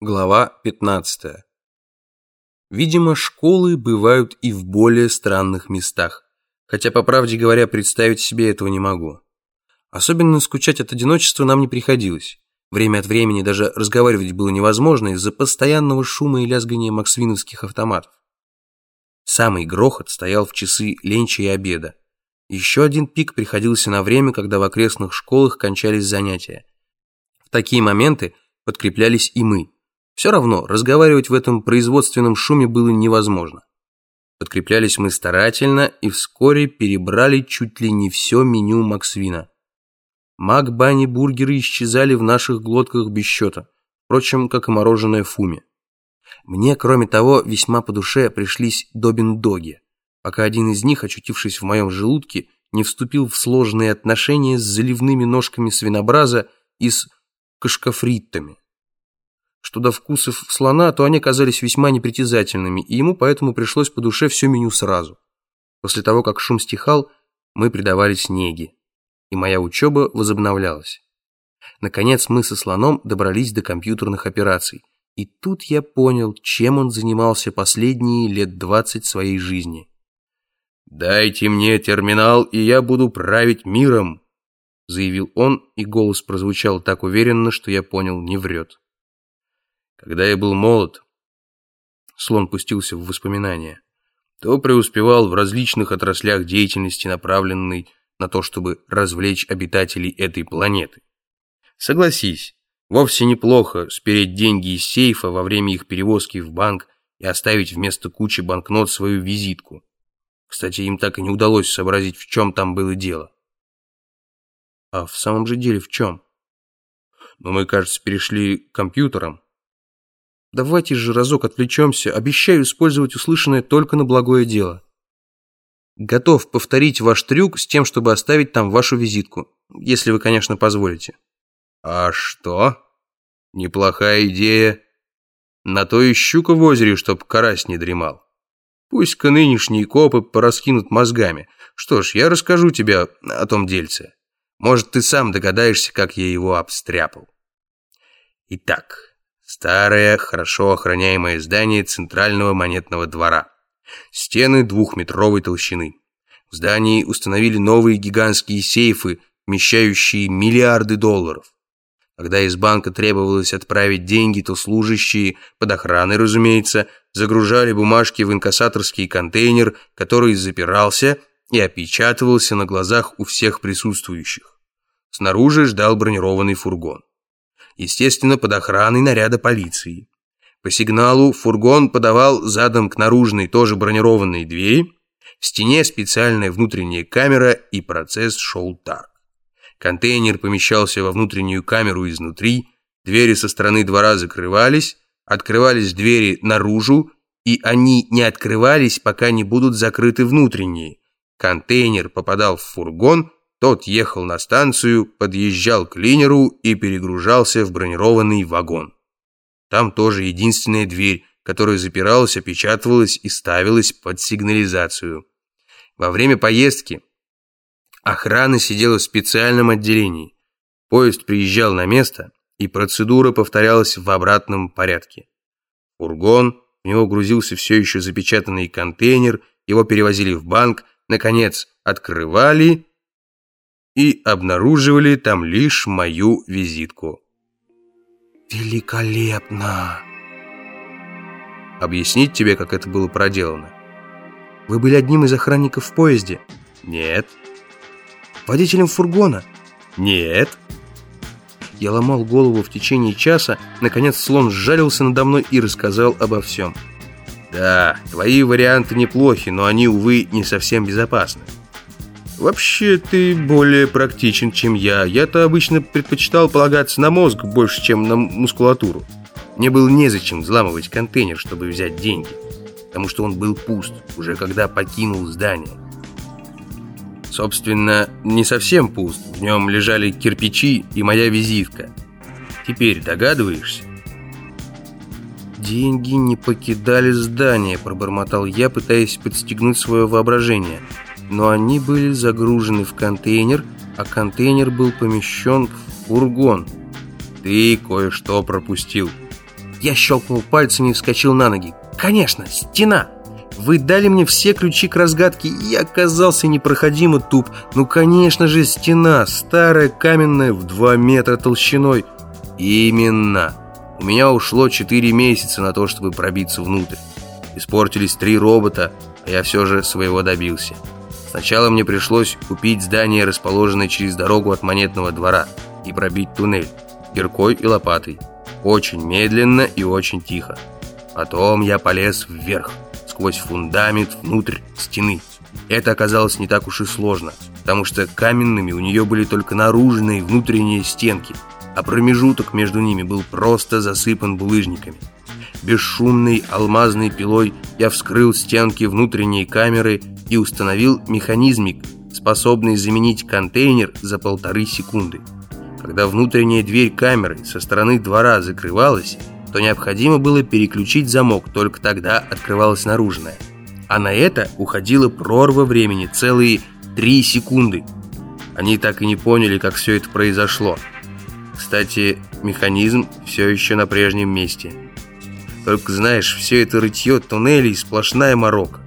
Глава 15. Видимо, школы бывают и в более странных местах, хотя, по правде говоря, представить себе этого не могу. Особенно скучать от одиночества нам не приходилось. Время от времени даже разговаривать было невозможно из-за постоянного шума и лязгания максвиновских автоматов. Самый грохот стоял в часы ленча и обеда. Еще один пик приходился на время, когда в окрестных школах кончались занятия. В такие моменты подкреплялись и мы – все равно разговаривать в этом производственном шуме было невозможно. Подкреплялись мы старательно и вскоре перебрали чуть ли не все меню Максвина. Мак-бани бургеры исчезали в наших глотках без счета, впрочем, как и мороженое фуми. Мне, кроме того, весьма по душе пришлись добин-доги, пока один из них, очутившись в моем желудке, не вступил в сложные отношения с заливными ножками свинобраза и с кашкафриттами. Что до вкусов слона, то они казались весьма непритязательными, и ему поэтому пришлось по душе все меню сразу. После того, как шум стихал, мы предавались неге, и моя учеба возобновлялась. Наконец мы со слоном добрались до компьютерных операций, и тут я понял, чем он занимался последние лет двадцать своей жизни. «Дайте мне терминал, и я буду править миром», заявил он, и голос прозвучал так уверенно, что я понял, не врет. Когда я был молод, слон пустился в воспоминания, то преуспевал в различных отраслях деятельности, направленной на то, чтобы развлечь обитателей этой планеты. Согласись, вовсе неплохо спереть деньги из сейфа во время их перевозки в банк и оставить вместо кучи банкнот свою визитку. Кстати, им так и не удалось сообразить, в чем там было дело. А в самом же деле в чем? Но ну, мы, кажется, перешли к компьютерам. Давайте же разок отвлечемся, обещаю использовать услышанное только на благое дело. Готов повторить ваш трюк с тем, чтобы оставить там вашу визитку, если вы, конечно, позволите. А что? Неплохая идея. На то и щука в озере, чтоб карась не дремал. Пусть-ка нынешние копы пораскинут мозгами. Что ж, я расскажу тебе о том дельце. Может, ты сам догадаешься, как я его обстряпал. Итак, Старое, хорошо охраняемое здание центрального монетного двора. Стены двухметровой толщины. В здании установили новые гигантские сейфы, вмещающие миллиарды долларов. Когда из банка требовалось отправить деньги, то служащие, под охраной, разумеется, загружали бумажки в инкассаторский контейнер, который запирался и опечатывался на глазах у всех присутствующих. Снаружи ждал бронированный фургон естественно, под охраной наряда полиции. По сигналу фургон подавал задом к наружной, тоже бронированной двери, в стене специальная внутренняя камера, и процесс шел так. Контейнер помещался во внутреннюю камеру изнутри, двери со стороны двора закрывались, открывались двери наружу, и они не открывались, пока не будут закрыты внутренние. Контейнер попадал в фургон, тот ехал на станцию, подъезжал к линеру и перегружался в бронированный вагон. Там тоже единственная дверь, которая запиралась, опечатывалась и ставилась под сигнализацию. Во время поездки охрана сидела в специальном отделении. Поезд приезжал на место, и процедура повторялась в обратном порядке. Фургон, в него грузился все еще запечатанный контейнер, его перевозили в банк, наконец, открывали и обнаруживали там лишь мою визитку. «Великолепно!» Объяснить тебе, как это было проделано? Вы были одним из охранников в поезде? Нет. Водителем фургона? Нет. Я ломал голову в течение часа, наконец слон сжалился надо мной и рассказал обо всем. Да, твои варианты неплохи, но они, увы, не совсем безопасны. Вообще, ты более практичен, чем я. Я-то обычно предпочитал полагаться на мозг больше, чем на мускулатуру. Мне было незачем взламывать контейнер, чтобы взять деньги. Потому что он был пуст, уже когда покинул здание. Собственно, не совсем пуст. В нем лежали кирпичи и моя визитка. Теперь догадываешься? «Деньги не покидали здание», – пробормотал я, пытаясь подстегнуть свое воображение – но они были загружены в контейнер, а контейнер был помещен в фургон. Ты кое-что пропустил. Я щелкнул пальцами и вскочил на ноги. «Конечно, стена!» Вы дали мне все ключи к разгадке, и я оказался непроходимо туп. Ну, конечно же, стена, старая, каменная, в два метра толщиной. Именно. У меня ушло четыре месяца на то, чтобы пробиться внутрь. Испортились три робота, а я все же своего добился. Сначала мне пришлось купить здание, расположенное через дорогу от Монетного двора, и пробить туннель киркой и лопатой. Очень медленно и очень тихо. Потом я полез вверх сквозь фундамент внутрь стены. Это оказалось не так уж и сложно, потому что каменными у нее были только наружные и внутренние стенки, а промежуток между ними был просто засыпан булыжниками. Бесшумной алмазной пилой я вскрыл стенки внутренней камеры и установил механизмик, способный заменить контейнер за полторы секунды. Когда внутренняя дверь камеры со стороны двора закрывалась, то необходимо было переключить замок, только тогда открывалась наружная. А на это уходила прорва времени, целые три секунды. Они так и не поняли, как все это произошло. Кстати, механизм все еще на прежнем месте. Только знаешь, все это рытье туннелей сплошная морока.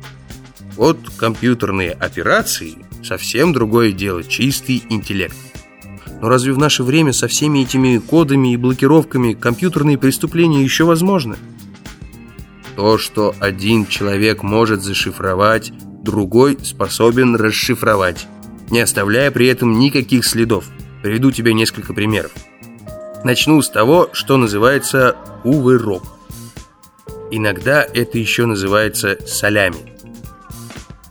Вот компьютерные операции совсем другое дело, чистый интеллект. Но разве в наше время со всеми этими кодами и блокировками компьютерные преступления еще возможны? То, что один человек может зашифровать, другой способен расшифровать, не оставляя при этом никаких следов. Приведу тебе несколько примеров. Начну с того, что называется увырок. Иногда это еще называется солями.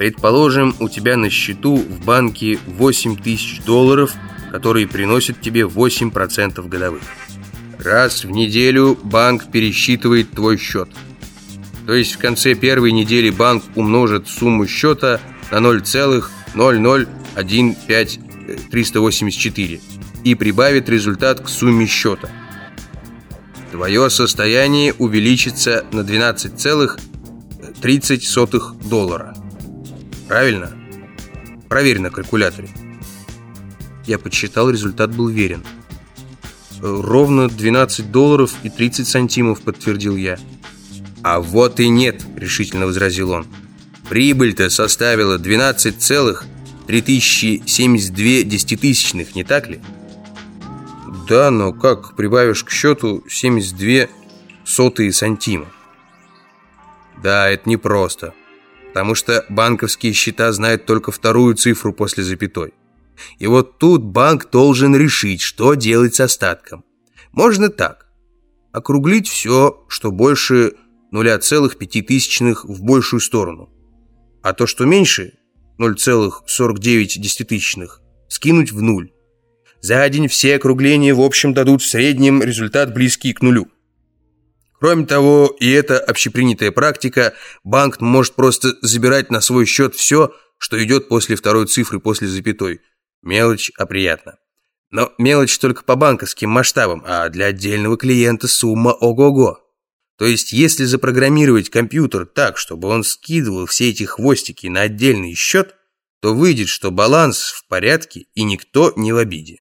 Предположим, у тебя на счету в банке 8 тысяч долларов – которые приносят тебе 8% годовых. Раз в неделю банк пересчитывает твой счет. То есть в конце первой недели банк умножит сумму счета на 0,0015384 и прибавит результат к сумме счета. Твое состояние увеличится на 12,30 доллара. Правильно? Проверь на калькуляторе. Я подсчитал, результат был верен. «Ровно 12 долларов и 30 сантимов», — подтвердил я. «А вот и нет», — решительно возразил он. «Прибыль-то составила 12,3072 десятитысячных, не так ли?» «Да, но как прибавишь к счету 72 сотые сантима?» «Да, это непросто, потому что банковские счета знают только вторую цифру после запятой. И вот тут банк должен решить, что делать с остатком. Можно так. Округлить все, что больше 0,5 в большую сторону. А то, что меньше 0,49, скинуть в нуль. За день все округления в общем дадут в среднем результат близкий к нулю. Кроме того, и это общепринятая практика, банк может просто забирать на свой счет все, что идет после второй цифры после запятой – Мелочь, а приятно. Но мелочь только по банковским масштабам, а для отдельного клиента сумма ого-го. То есть, если запрограммировать компьютер так, чтобы он скидывал все эти хвостики на отдельный счет, то выйдет, что баланс в порядке и никто не в обиде.